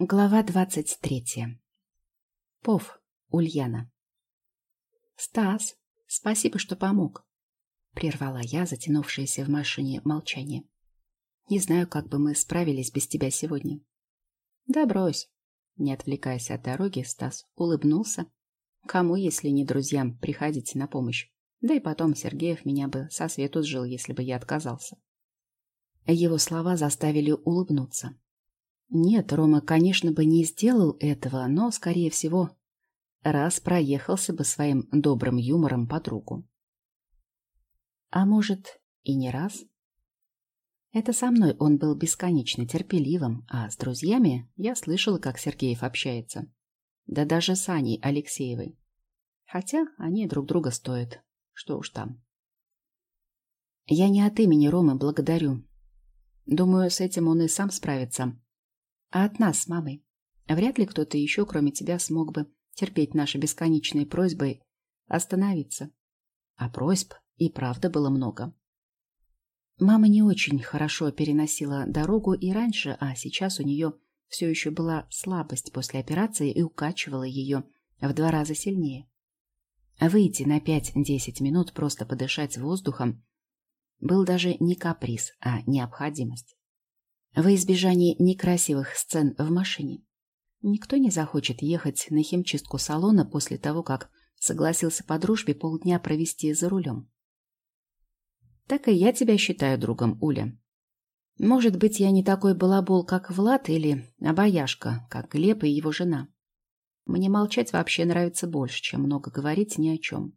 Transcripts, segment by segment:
Глава двадцать третья. Пов, Ульяна. «Стас, спасибо, что помог», — прервала я затянувшееся в машине молчание. «Не знаю, как бы мы справились без тебя сегодня». «Да брось», — не отвлекаясь от дороги, Стас улыбнулся. «Кому, если не друзьям, приходите на помощь? Да и потом Сергеев меня бы со свету сжил, если бы я отказался». Его слова заставили улыбнуться. Нет, Рома, конечно, бы не сделал этого, но, скорее всего, раз проехался бы своим добрым юмором подругу. А может, и не раз? Это со мной он был бесконечно терпеливым, а с друзьями я слышала, как Сергеев общается. Да даже с Аней Алексеевой. Хотя они друг друга стоят. Что уж там. Я не от имени Ромы благодарю. Думаю, с этим он и сам справится а от нас с мамой. Вряд ли кто-то еще, кроме тебя, смог бы терпеть наши бесконечные просьбы остановиться. А просьб и правда было много. Мама не очень хорошо переносила дорогу и раньше, а сейчас у нее все еще была слабость после операции и укачивала ее в два раза сильнее. Выйти на 5-10 минут просто подышать воздухом был даже не каприз, а необходимость во избежание некрасивых сцен в машине. Никто не захочет ехать на химчистку салона после того, как согласился по дружбе полдня провести за рулем. Так и я тебя считаю другом, Уля. Может быть, я не такой балабол, как Влад, или обаяшка, как Глеб и его жена. Мне молчать вообще нравится больше, чем много говорить ни о чем.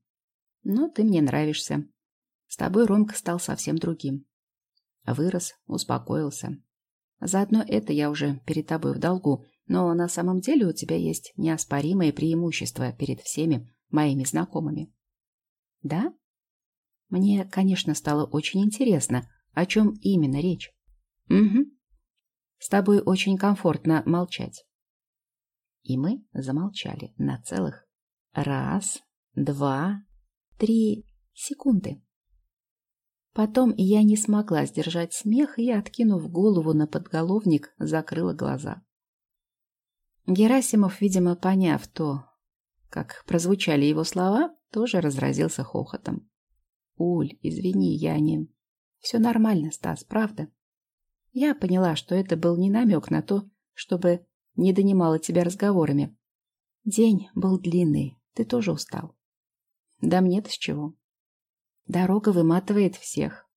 Но ты мне нравишься. С тобой Ромка стал совсем другим. Вырос, успокоился. Заодно это я уже перед тобой в долгу, но на самом деле у тебя есть неоспоримые преимущества перед всеми моими знакомыми. Да? Мне, конечно, стало очень интересно, о чем именно речь. Угу. С тобой очень комфортно молчать. И мы замолчали на целых раз, два, три секунды. Потом я не смогла сдержать смех и, откинув голову на подголовник, закрыла глаза. Герасимов, видимо, поняв то, как прозвучали его слова, тоже разразился хохотом. «Уль, извини, я не...» «Все нормально, Стас, правда?» Я поняла, что это был не намек на то, чтобы не донимала тебя разговорами. День был длинный, ты тоже устал. Да мне-то с чего. Дорога выматывает всех.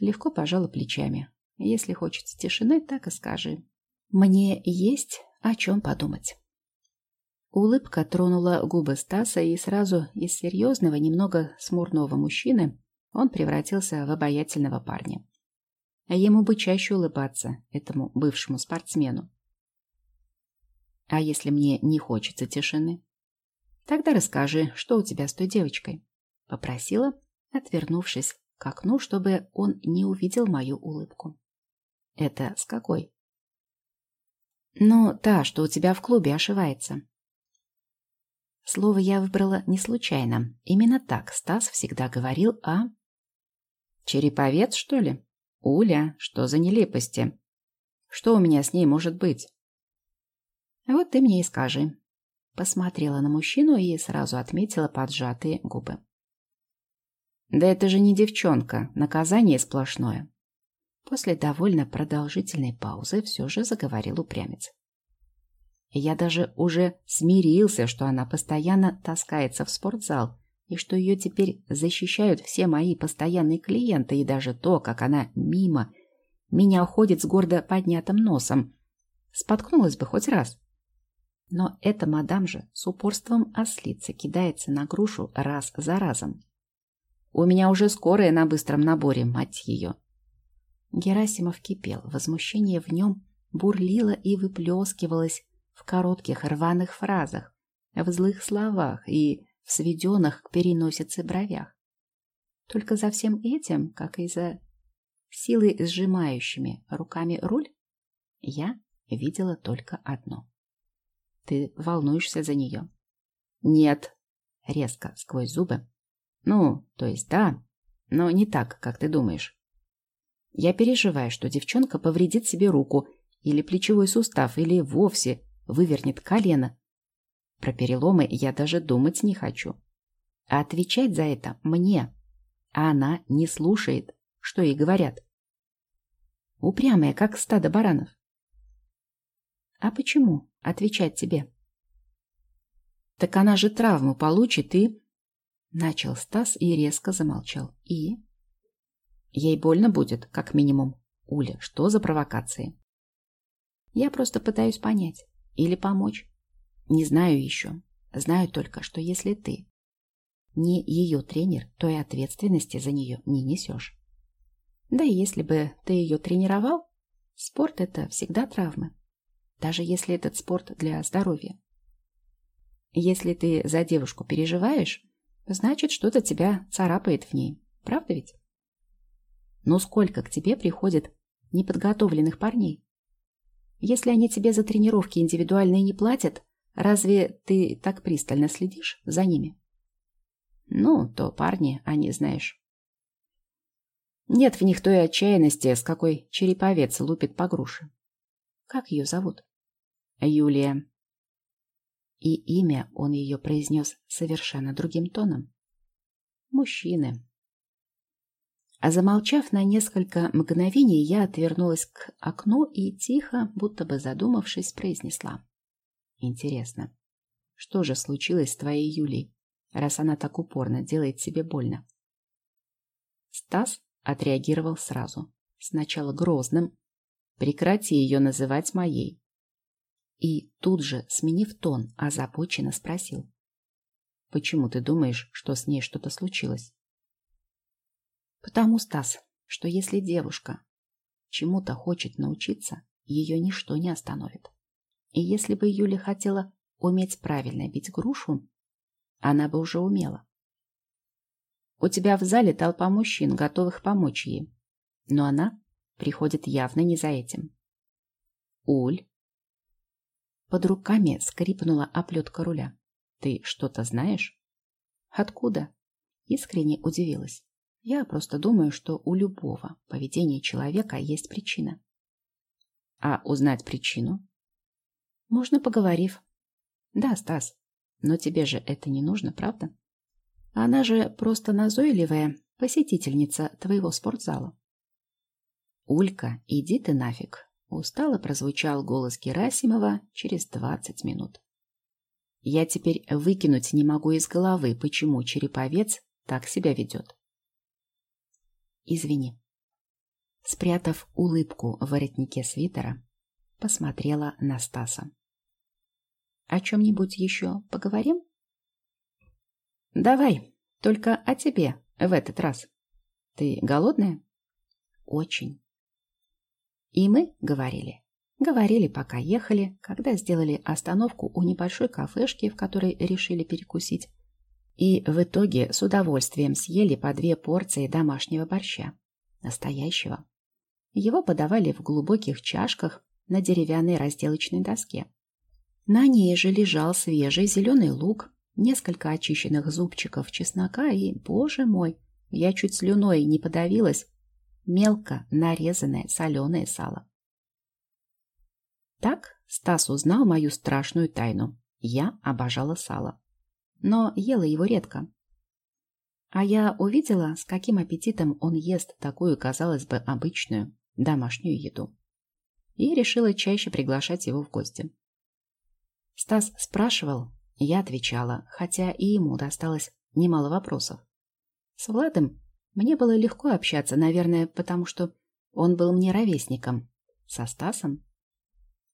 Легко пожала плечами. Если хочется тишины, так и скажи. Мне есть о чем подумать. Улыбка тронула губы Стаса, и сразу из серьезного, немного смурного мужчины он превратился в обаятельного парня. Ему бы чаще улыбаться, этому бывшему спортсмену. А если мне не хочется тишины? Тогда расскажи, что у тебя с той девочкой? Попросила, отвернувшись к окну, чтобы он не увидел мою улыбку. «Это с какой?» «Ну, та, что у тебя в клубе ошивается». Слово я выбрала не случайно. Именно так Стас всегда говорил о... «Череповец, что ли? Уля, что за нелепости? Что у меня с ней может быть?» «Вот ты мне и скажи». Посмотрела на мужчину и сразу отметила поджатые губы. Да это же не девчонка, наказание сплошное. После довольно продолжительной паузы все же заговорил упрямец. Я даже уже смирился, что она постоянно таскается в спортзал, и что ее теперь защищают все мои постоянные клиенты, и даже то, как она мимо меня уходит с гордо поднятым носом. Споткнулась бы хоть раз. Но эта мадам же с упорством ослицы кидается на грушу раз за разом. У меня уже скорая на быстром наборе, мать ее. Герасимов кипел, возмущение в нем бурлило и выплескивалось в коротких рваных фразах, в злых словах и в сведенных к переносице бровях. Только за всем этим, как и за силой сжимающими руками руль, я видела только одно. Ты волнуешься за нее? Нет, резко сквозь зубы ну, то есть да, но не так, как ты думаешь. Я переживаю, что девчонка повредит себе руку, или плечевой сустав, или вовсе вывернет колено. Про переломы я даже думать не хочу. А отвечать за это мне. А она не слушает, что ей говорят. Упрямая, как стадо баранов. А почему отвечать тебе? Так она же травму получит и... Начал Стас и резко замолчал. И? Ей больно будет, как минимум. Уля, что за провокации? Я просто пытаюсь понять. Или помочь. Не знаю еще. Знаю только, что если ты не ее тренер, то и ответственности за нее не несешь. Да и если бы ты ее тренировал, спорт – это всегда травмы. Даже если этот спорт для здоровья. Если ты за девушку переживаешь, значит, что-то тебя царапает в ней. Правда ведь? Но сколько к тебе приходит неподготовленных парней? Если они тебе за тренировки индивидуальные не платят, разве ты так пристально следишь за ними? Ну, то парни, они, знаешь. Нет в них той отчаянности, с какой череповец лупит по груше. Как ее зовут? Юлия. И имя он ее произнес совершенно другим тоном. Мужчины. А замолчав на несколько мгновений, я отвернулась к окну и тихо, будто бы задумавшись, произнесла. Интересно, что же случилось с твоей Юлей, раз она так упорно делает себе больно? Стас отреагировал сразу. Сначала грозным. Прекрати ее называть моей. И тут же, сменив тон, озабоченно спросил. Почему ты думаешь, что с ней что-то случилось? Потому, Стас, что если девушка чему-то хочет научиться, ее ничто не остановит. И если бы Юля хотела уметь правильно бить грушу, она бы уже умела. У тебя в зале толпа мужчин, готовых помочь ей. Но она приходит явно не за этим. Уль. Под руками скрипнула оплетка руля. Ты что-то знаешь? Откуда? Искренне удивилась. Я просто думаю, что у любого поведения человека есть причина. А узнать причину? Можно, поговорив. Да, Стас, но тебе же это не нужно, правда? Она же просто назойливая посетительница твоего спортзала. Улька, иди ты нафиг. Устало прозвучал голос Герасимова через двадцать минут. Я теперь выкинуть не могу из головы, почему череповец так себя ведет. Извини. Спрятав улыбку в воротнике свитера, посмотрела на Стаса. О чем-нибудь еще поговорим? Давай, только о тебе в этот раз. Ты голодная? Очень. И мы говорили. Говорили, пока ехали, когда сделали остановку у небольшой кафешки, в которой решили перекусить. И в итоге с удовольствием съели по две порции домашнего борща. Настоящего. Его подавали в глубоких чашках на деревянной разделочной доске. На ней же лежал свежий зеленый лук, несколько очищенных зубчиков чеснока и, боже мой, я чуть слюной не подавилась, мелко нарезанное соленое сало. Так Стас узнал мою страшную тайну. Я обожала сало. Но ела его редко. А я увидела, с каким аппетитом он ест такую, казалось бы, обычную домашнюю еду. И решила чаще приглашать его в гости. Стас спрашивал, я отвечала, хотя и ему досталось немало вопросов. С Владом мне было легко общаться, наверное, потому что он был мне ровесником. Со Стасом?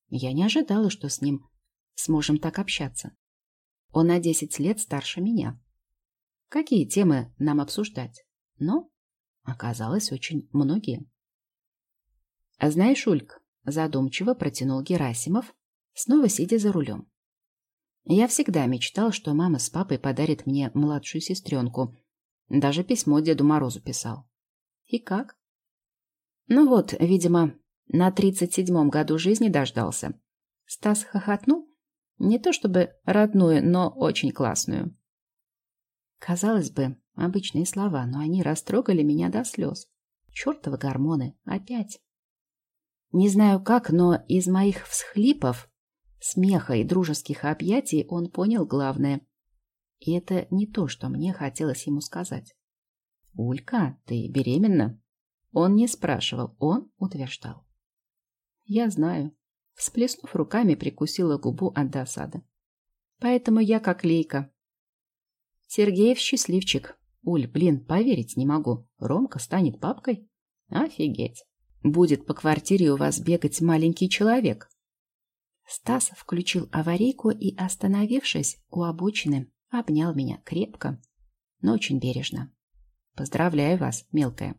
Я не ожидала, что с ним сможем так общаться. Он на десять лет старше меня. Какие темы нам обсуждать? Но оказалось очень многие. А знаешь, Ульк, задумчиво протянул Герасимов, снова сидя за рулем. Я всегда мечтал, что мама с папой подарит мне младшую сестренку. Даже письмо Деду Морозу писал. И как? Ну вот, видимо, на тридцать седьмом году жизни дождался. Стас хохотнул. Не то чтобы родную, но очень классную. Казалось бы, обычные слова, но они растрогали меня до слез. Чертовы гормоны. Опять. Не знаю как, но из моих всхлипов, смеха и дружеских объятий он понял главное. И это не то, что мне хотелось ему сказать. «Улька, ты беременна?» Он не спрашивал, он утверждал. «Я знаю». Всплеснув руками, прикусила губу от досады. «Поэтому я как лейка». «Сергеев счастливчик. Уль, блин, поверить не могу. Ромка станет папкой? Офигеть. Будет по квартире у вас бегать маленький человек». Стас включил аварийку и, остановившись у обочины, обнял меня крепко, но очень бережно. «Поздравляю вас, мелкая».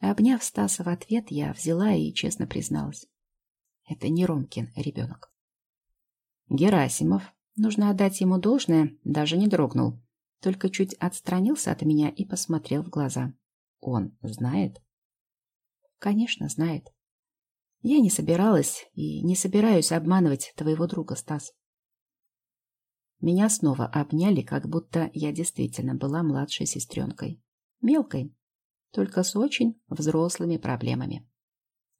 Обняв Стаса в ответ, я взяла и честно призналась. Это не Ромкин ребенок. Герасимов, нужно отдать ему должное, даже не дрогнул, только чуть отстранился от меня и посмотрел в глаза. Он знает? Конечно, знает. Я не собиралась и не собираюсь обманывать твоего друга, Стас. Меня снова обняли, как будто я действительно была младшей сестренкой. Мелкой, только с очень взрослыми проблемами.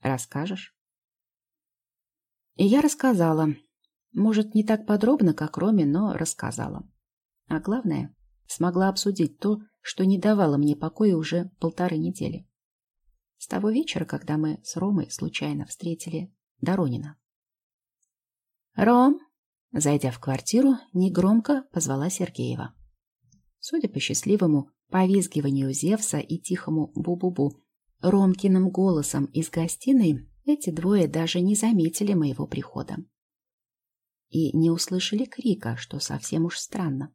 Расскажешь? И я рассказала. Может, не так подробно, как Роме, но рассказала. А главное, смогла обсудить то, что не давало мне покоя уже полторы недели. С того вечера, когда мы с Ромой случайно встретили Доронина. «Ром!» Зайдя в квартиру, негромко позвала Сергеева. Судя по счастливому повизгиванию Зевса и тихому бу-бу-бу, Ромкиным голосом из гостиной, эти двое даже не заметили моего прихода. И не услышали крика, что совсем уж странно.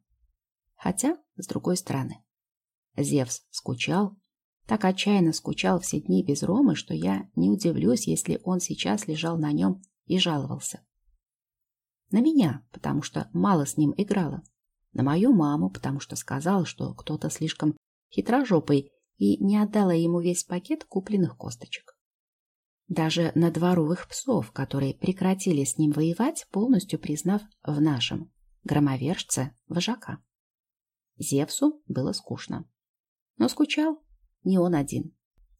Хотя, с другой стороны, Зевс скучал, так отчаянно скучал все дни без Ромы, что я не удивлюсь, если он сейчас лежал на нем и жаловался. На меня, потому что мало с ним играла на мою маму, потому что сказал, что кто-то слишком хитрожопый и не отдала ему весь пакет купленных косточек. Даже на дворовых псов, которые прекратили с ним воевать, полностью признав в нашем громовержце вожака. Зевсу было скучно. Но скучал не он один.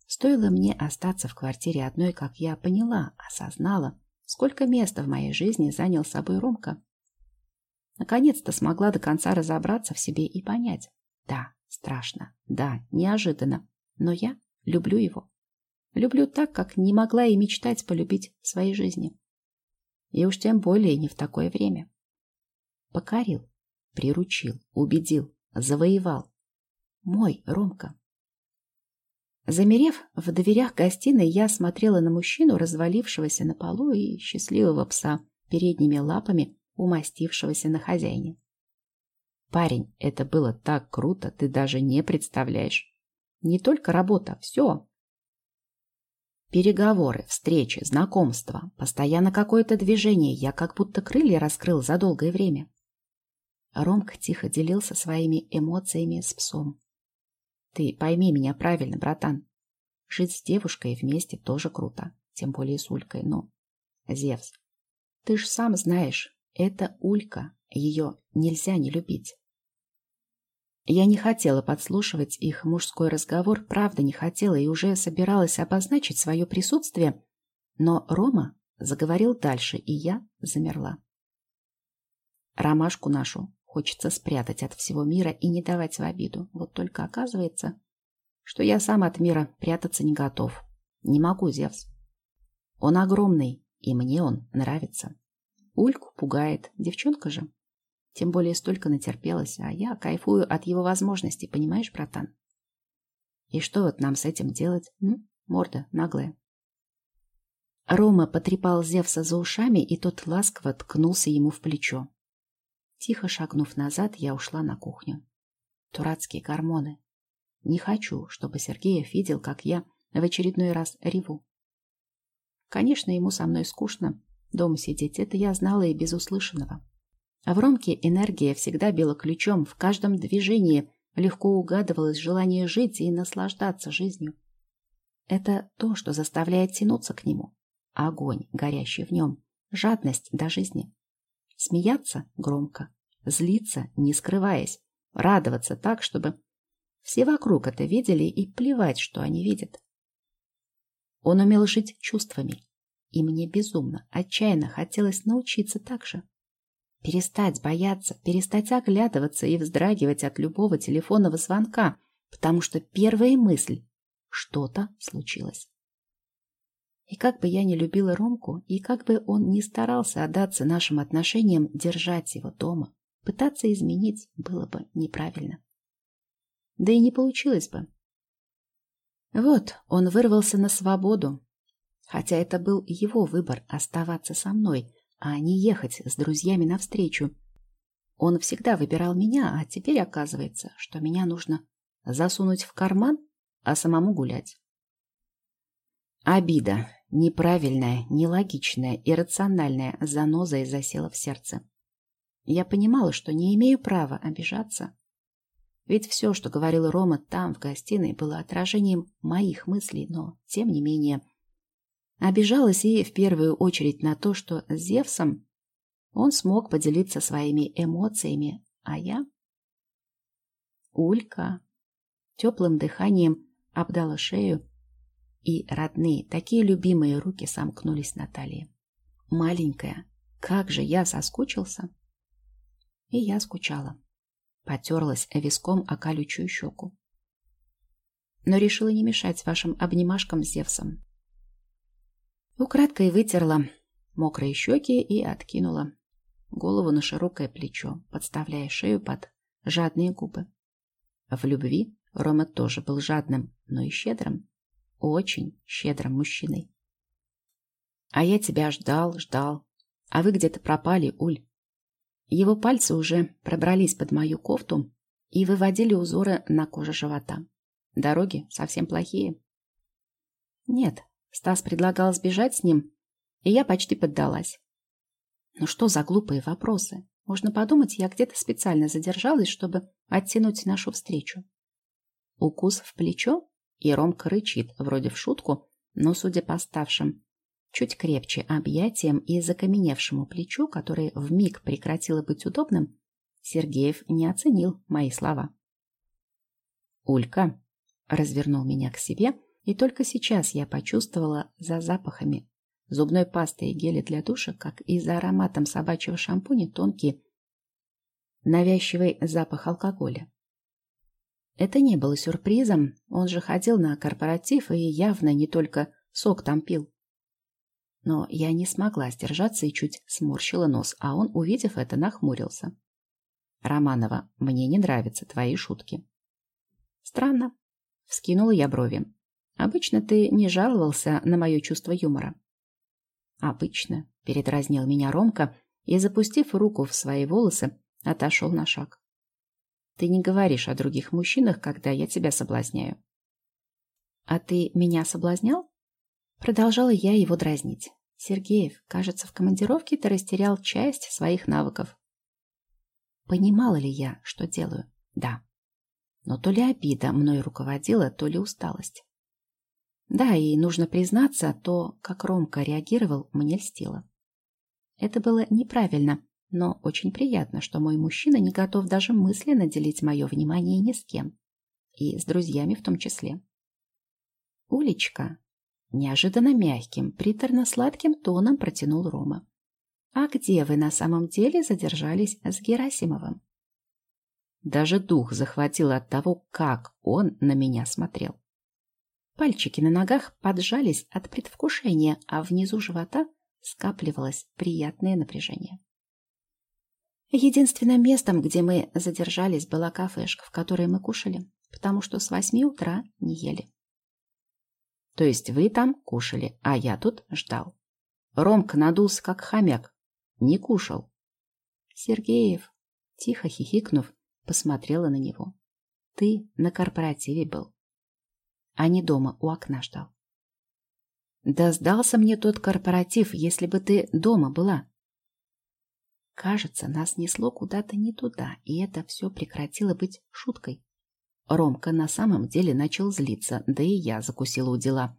Стоило мне остаться в квартире одной, как я поняла, осознала, сколько места в моей жизни занял собой Ромка. Наконец-то смогла до конца разобраться в себе и понять. Да, страшно, да, неожиданно, но я люблю его. Люблю так, как не могла и мечтать полюбить в своей жизни. И уж тем более не в такое время. Покорил, приручил, убедил, завоевал. Мой Ромка. Замерев в дверях гостиной, я смотрела на мужчину, развалившегося на полу и счастливого пса передними лапами, умастившегося на хозяине. Парень, это было так круто, ты даже не представляешь. Не только работа, все. Переговоры, встречи, знакомства, постоянно какое-то движение, я как будто крылья раскрыл за долгое время. Ромка тихо делился своими эмоциями с псом. Ты пойми меня правильно, братан. Жить с девушкой вместе тоже круто, тем более с Улькой, но... Зевс, ты ж сам знаешь, это Улька, ее нельзя не любить. Я не хотела подслушивать их мужской разговор, правда не хотела и уже собиралась обозначить свое присутствие, но Рома заговорил дальше, и я замерла. Ромашку нашу хочется спрятать от всего мира и не давать в обиду. Вот только оказывается, что я сам от мира прятаться не готов. Не могу, Зевс. Он огромный, и мне он нравится. Ульку пугает, девчонка же. Тем более столько натерпелась, а я кайфую от его возможностей, понимаешь, братан? И что вот нам с этим делать? М? Морда наглая. Рома потрепал Зевса за ушами, и тот ласково ткнулся ему в плечо. Тихо шагнув назад, я ушла на кухню. Турацкие гормоны. Не хочу, чтобы Сергеев видел, как я в очередной раз реву. Конечно, ему со мной скучно, Дома сидеть, это я знала и без услышанного. А в Ромке энергия всегда била ключом, в каждом движении легко угадывалось желание жить и наслаждаться жизнью. Это то, что заставляет тянуться к нему. Огонь, горящий в нем, жадность до жизни. Смеяться громко, злиться, не скрываясь, радоваться так, чтобы все вокруг это видели и плевать, что они видят. Он умел жить чувствами. И мне безумно, отчаянно хотелось научиться так же. Перестать бояться, перестать оглядываться и вздрагивать от любого телефонного звонка, потому что первая мысль — что-то случилось. И как бы я ни любила Ромку, и как бы он ни старался отдаться нашим отношениям, держать его дома, пытаться изменить было бы неправильно. Да и не получилось бы. Вот, он вырвался на свободу, хотя это был его выбор оставаться со мной, а не ехать с друзьями навстречу. Он всегда выбирал меня, а теперь оказывается, что меня нужно засунуть в карман, а самому гулять. Обида, неправильная, нелогичная, иррациональная заноза и засела в сердце. Я понимала, что не имею права обижаться. Ведь все, что говорил Рома там, в гостиной, было отражением моих мыслей, но, тем не менее, Обижалась и в первую очередь на то, что с Зевсом он смог поделиться своими эмоциями, а я... Улька теплым дыханием обдала шею, и родные, такие любимые руки сомкнулись на талии. Маленькая, как же я соскучился! И я скучала. Потерлась виском о колючую щеку. Но решила не мешать вашим обнимашкам с Зевсом. Украдкой вытерла мокрые щеки и откинула голову на широкое плечо, подставляя шею под жадные губы. В любви Рома тоже был жадным, но и щедрым, очень щедрым мужчиной. А я тебя ждал, ждал. А вы где-то пропали, Уль. Его пальцы уже пробрались под мою кофту и выводили узоры на коже живота. Дороги совсем плохие. Нет, Стас предлагал сбежать с ним, и я почти поддалась. Ну что за глупые вопросы? Можно подумать, я где-то специально задержалась, чтобы оттянуть нашу встречу. Укус в плечо, и Ромка рычит, вроде в шутку, но, судя по ставшим чуть крепче объятиям и закаменевшему плечу, которое вмиг прекратило быть удобным, Сергеев не оценил мои слова. «Улька», — развернул меня к себе, — и только сейчас я почувствовала за запахами зубной пасты и геля для душа, как и за ароматом собачьего шампуня тонкий навязчивый запах алкоголя. Это не было сюрпризом, он же ходил на корпоратив и явно не только сок там пил. Но я не смогла сдержаться и чуть сморщила нос, а он, увидев это, нахмурился. «Романова, мне не нравятся твои шутки». «Странно», — вскинула я брови. Обычно ты не жаловался на мое чувство юмора. Обычно, передразнил меня Ромка и, запустив руку в свои волосы, отошел на шаг. Ты не говоришь о других мужчинах, когда я тебя соблазняю. А ты меня соблазнял? Продолжала я его дразнить. Сергеев, кажется, в командировке ты растерял часть своих навыков. Понимала ли я, что делаю? Да. Но то ли обида мной руководила, то ли усталость. Да, и нужно признаться, то, как Ромка реагировал, мне льстило. Это было неправильно, но очень приятно, что мой мужчина не готов даже мысленно делить мое внимание ни с кем. И с друзьями в том числе. «Улечка!» Неожиданно мягким, приторно-сладким тоном протянул Рома. «А где вы на самом деле задержались с Герасимовым?» Даже дух захватил от того, как он на меня смотрел. Пальчики на ногах поджались от предвкушения, а внизу живота скапливалось приятное напряжение. Единственным местом, где мы задержались, была кафешка, в которой мы кушали, потому что с восьми утра не ели. То есть вы там кушали, а я тут ждал. Ромка надулся, как хомяк. Не кушал. Сергеев, тихо хихикнув, посмотрела на него. Ты на корпоративе был а не дома у окна ждал. Да сдался мне тот корпоратив, если бы ты дома была. Кажется, нас несло куда-то не туда, и это все прекратило быть шуткой. Ромка на самом деле начал злиться, да и я закусила у дела.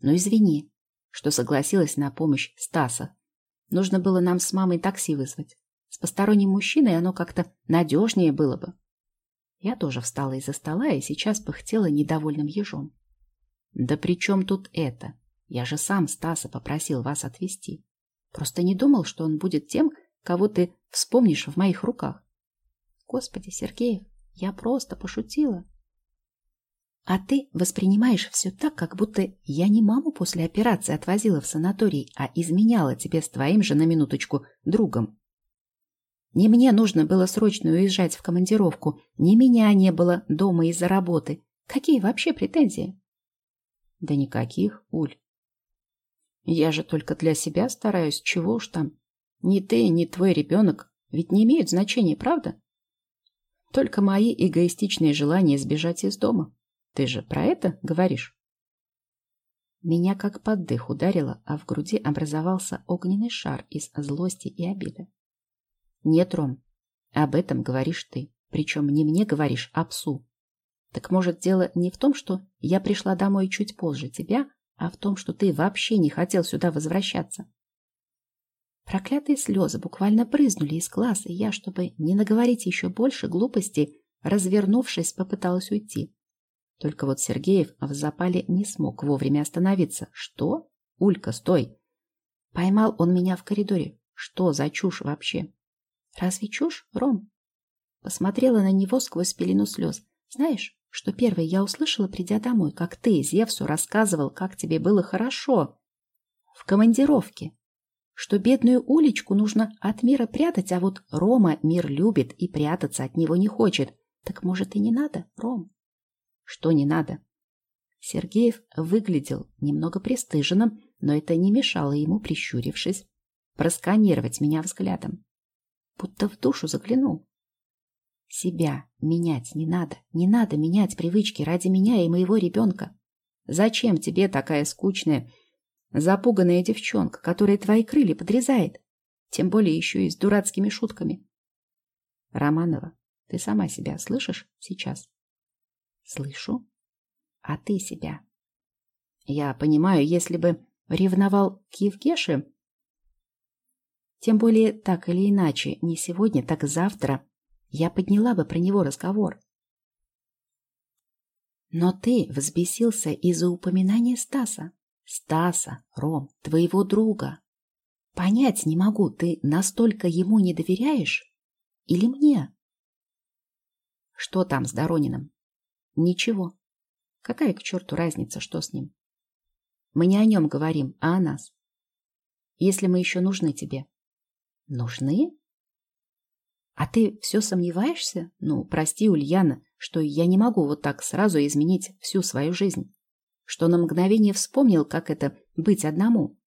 Ну извини, что согласилась на помощь Стаса. Нужно было нам с мамой такси вызвать. С посторонним мужчиной оно как-то надежнее было бы. Я тоже встала из-за стола и сейчас пыхтела недовольным ежом. Да при чем тут это? Я же сам Стаса попросил вас отвезти. Просто не думал, что он будет тем, кого ты вспомнишь в моих руках. Господи, Сергеев, я просто пошутила. А ты воспринимаешь все так, как будто я не маму после операции отвозила в санаторий, а изменяла тебе с твоим же на минуточку другом. Не мне нужно было срочно уезжать в командировку, ни меня не было дома из-за работы. Какие вообще претензии? Да никаких, Уль. Я же только для себя стараюсь, чего уж там. Ни ты, ни твой ребенок ведь не имеют значения, правда? Только мои эгоистичные желания сбежать из дома. Ты же про это говоришь? Меня как под дых ударило, а в груди образовался огненный шар из злости и обиды. Нет, Ром, об этом говоришь ты. Причем не мне говоришь, а псу. Так может, дело не в том, что я пришла домой чуть позже тебя, а в том, что ты вообще не хотел сюда возвращаться. Проклятые слезы буквально брызнули из глаз, и я, чтобы не наговорить еще больше глупостей, развернувшись, попыталась уйти. Только вот Сергеев в запале не смог вовремя остановиться. Что? Улька, стой! Поймал он меня в коридоре. Что за чушь вообще? Разве чушь, Ром? Посмотрела на него сквозь пелену слез. Знаешь, что первое я услышала, придя домой, как ты, Зевсу, рассказывал, как тебе было хорошо в командировке, что бедную уличку нужно от мира прятать, а вот Рома мир любит и прятаться от него не хочет. Так может и не надо, Ром? Что не надо? Сергеев выглядел немного пристыженным, но это не мешало ему, прищурившись, просканировать меня взглядом. Будто в душу заглянул. Себя менять не надо. Не надо менять привычки ради меня и моего ребенка. Зачем тебе такая скучная, запуганная девчонка, которая твои крылья подрезает? Тем более еще и с дурацкими шутками. Романова, ты сама себя слышишь сейчас? Слышу. А ты себя? Я понимаю, если бы ревновал к Евгеше, тем более так или иначе, не сегодня, так завтра, я подняла бы про него разговор. Но ты взбесился из-за упоминания Стаса. Стаса, Ром, твоего друга. Понять не могу, ты настолько ему не доверяешь? Или мне? Что там с Дорониным? Ничего. Какая к черту разница, что с ним? Мы не о нем говорим, а о нас. Если мы еще нужны тебе. Нужны? А ты все сомневаешься? Ну, прости, Ульяна, что я не могу вот так сразу изменить всю свою жизнь. Что на мгновение вспомнил, как это быть одному.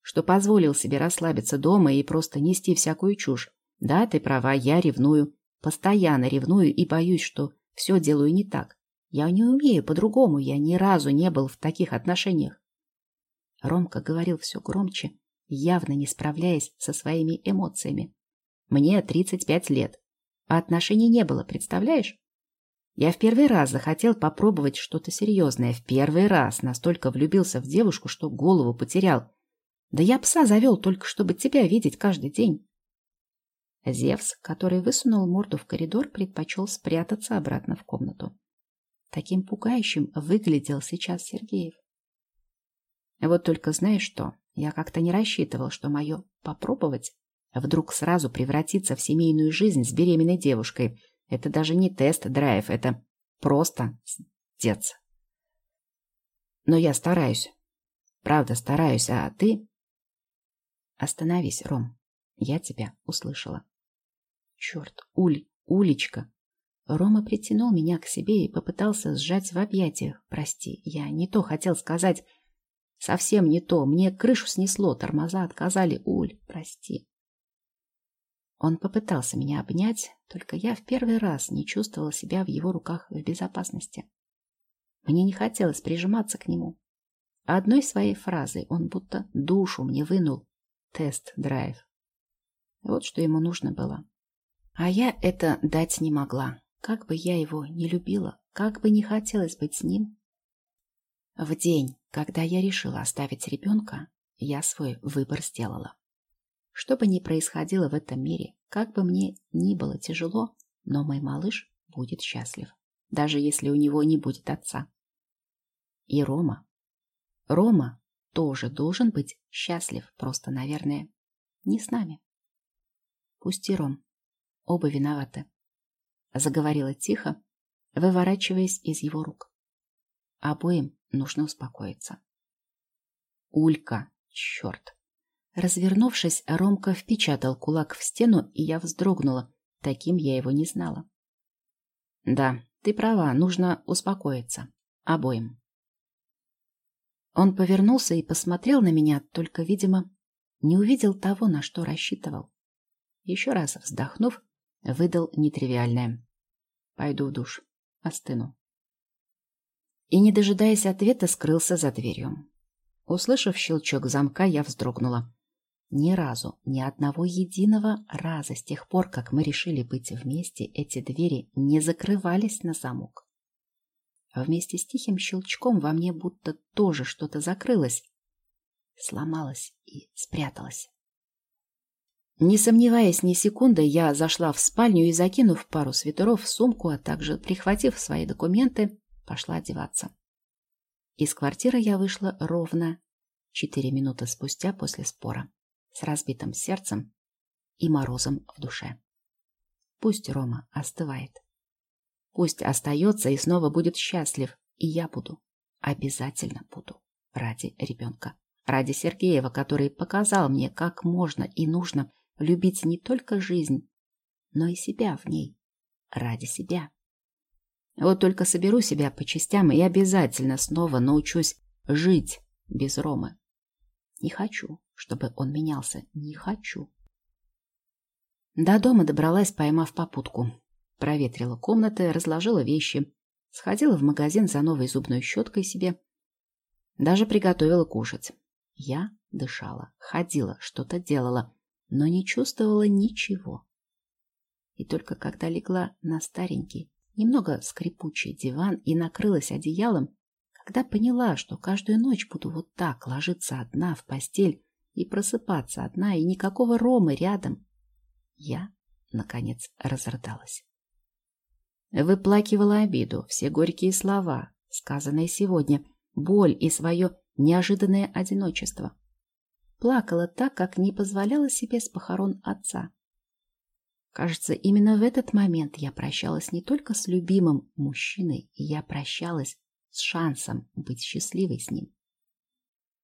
Что позволил себе расслабиться дома и просто нести всякую чушь. Да, ты права, я ревную. Постоянно ревную и боюсь, что все делаю не так. Я не умею по-другому, я ни разу не был в таких отношениях. Ромка говорил все громче, явно не справляясь со своими эмоциями. Мне 35 лет, а отношений не было, представляешь? Я в первый раз захотел попробовать что-то серьезное. В первый раз настолько влюбился в девушку, что голову потерял. Да я пса завел только, чтобы тебя видеть каждый день. Зевс, который высунул морду в коридор, предпочел спрятаться обратно в комнату. Таким пугающим выглядел сейчас Сергеев. Вот только знаешь что, я как-то не рассчитывал, что мое «попробовать» вдруг сразу превратится в семейную жизнь с беременной девушкой. Это даже не тест-драйв, это просто стец. Но я стараюсь. Правда, стараюсь, а ты... Остановись, Ром. Я тебя услышала. Черт, Уль, Улечка. Рома притянул меня к себе и попытался сжать в объятиях. Прости, я не то хотел сказать. Совсем не то. Мне крышу снесло, тормоза отказали. Уль, прости. Он попытался меня обнять, только я в первый раз не чувствовала себя в его руках в безопасности. Мне не хотелось прижиматься к нему. одной своей фразой он будто душу мне вынул. Тест-драйв. Вот что ему нужно было. А я это дать не могла. Как бы я его не любила, как бы не хотелось быть с ним. В день, когда я решила оставить ребенка, я свой выбор сделала. Что бы ни происходило в этом мире, как бы мне ни было тяжело, но мой малыш будет счастлив, даже если у него не будет отца. И Рома Рома тоже должен быть счастлив, просто, наверное, не с нами. Пусти, Ром, оба виноваты, заговорила тихо, выворачиваясь из его рук. Обоим нужно успокоиться. Улька, черт! Развернувшись, Ромка впечатал кулак в стену, и я вздрогнула. Таким я его не знала. Да, ты права, нужно успокоиться. Обоим. Он повернулся и посмотрел на меня, только, видимо, не увидел того, на что рассчитывал. Еще раз вздохнув, выдал нетривиальное. Пойду в душ. Остыну. И, не дожидаясь ответа, скрылся за дверью. Услышав щелчок замка, я вздрогнула. Ни разу, ни одного единого раза с тех пор, как мы решили быть вместе, эти двери не закрывались на замок. Вместе с тихим щелчком во мне будто тоже что-то закрылось, сломалось и спряталось. Не сомневаясь ни секунды, я зашла в спальню и, закинув пару свитеров в сумку, а также прихватив свои документы, пошла одеваться. Из квартиры я вышла ровно четыре минуты спустя после спора, с разбитым сердцем и морозом в душе. Пусть Рома остывает. Пусть остается и снова будет счастлив, и я буду, обязательно буду, ради ребенка, ради Сергеева, который показал мне, как можно и нужно любить не только жизнь, но и себя в ней, ради себя. Вот только соберу себя по частям и обязательно снова научусь жить без Ромы. Не хочу, чтобы он менялся, не хочу. До дома добралась, поймав попутку. Проветрила комнаты, разложила вещи, сходила в магазин за новой зубной щеткой себе. Даже приготовила кушать. Я дышала, ходила, что-то делала, но не чувствовала ничего. И только когда легла на старенький, немного скрипучий диван и накрылась одеялом, когда поняла, что каждую ночь буду вот так ложиться одна в постель и просыпаться одна, и никакого Ромы рядом, я, наконец, разрыдалась. Выплакивала обиду, все горькие слова, сказанные сегодня, боль и свое неожиданное одиночество. Плакала так, как не позволяла себе с похорон отца. Кажется, именно в этот момент я прощалась не только с любимым мужчиной, я прощалась с шансом быть счастливой с ним.